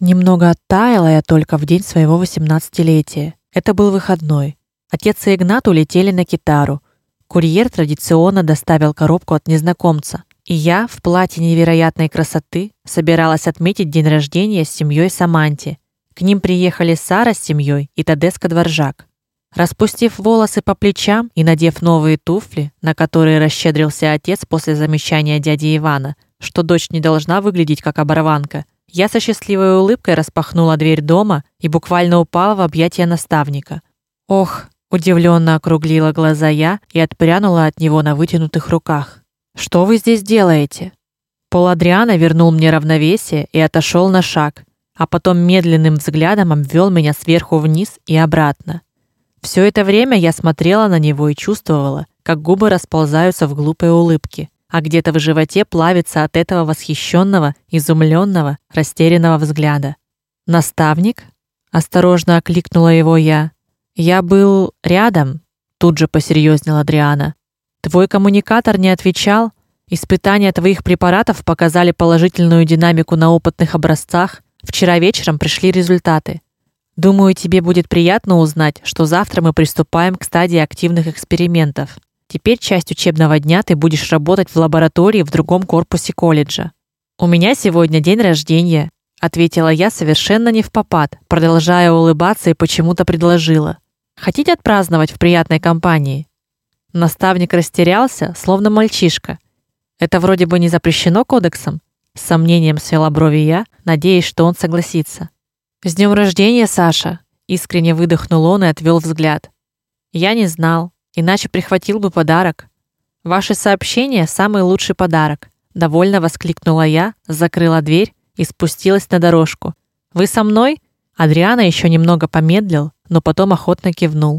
Немного оттаяла я только в день своего восемнадцатилетия. Это был выходной. Отец и Игнат улетели на Китару. Курьер традиционно доставил коробку от незнакомца, и я в платье невероятной красоты собиралась отметить день рождения с семьей Саманти. К ним приехали Сара с семьей и Тадеска Дворжак. Распустив волосы по плечам и надев новые туфли, на которые расщедрился отец после замечания дяди Ивана, что дочь не должна выглядеть как оборванка, я со счастливой улыбкой распахнула дверь дома и буквально упала в объятия наставника. Ох, удивленно округлила глаза я и отпрянула от него на вытянутых руках. Что вы здесь делаете? Пол Адриана вернул мне равновесие и отошел на шаг, а потом медленным взглядом обвел меня сверху вниз и обратно. Все это время я смотрела на него и чувствовала, как губы расползаются в глупой улыбке, а где-то в животе плавится от этого восхищенного, изумленного, растерянного взгляда. Наставник? осторожно окликнула его я. Я был рядом, тут же посерьезнел Адриана. Твой коммуникатор не отвечал. Испытания твоих препаратов показали положительную динамику на опытных образцах. Вчера вечером пришли результаты. Думаю, тебе будет приятно узнать, что завтра мы приступаем к стадии активных экспериментов. Теперь часть учебного дня ты будешь работать в лаборатории в другом корпусе колледжа. У меня сегодня день рождения, ответила я совершенно не в попад, продолжая улыбаться и почему-то предложила: "Хотите отпраздновать в приятной компании?" Наставник растерялся, словно мальчишка. Это вроде бы не запрещено кодексом, с сомнением свела брови я, надеясь, что он согласится. С днем рождения, Саша, искренне выдохнул он и отвел взгляд. Я не знал, иначе прихватил бы подарок. Ваше сообщение самый лучший подарок, довольно воскликнула я, закрыла дверь и спустилась на дорожку. Вы со мной? Адриана еще немного помедлил, но потом охотно кивнул.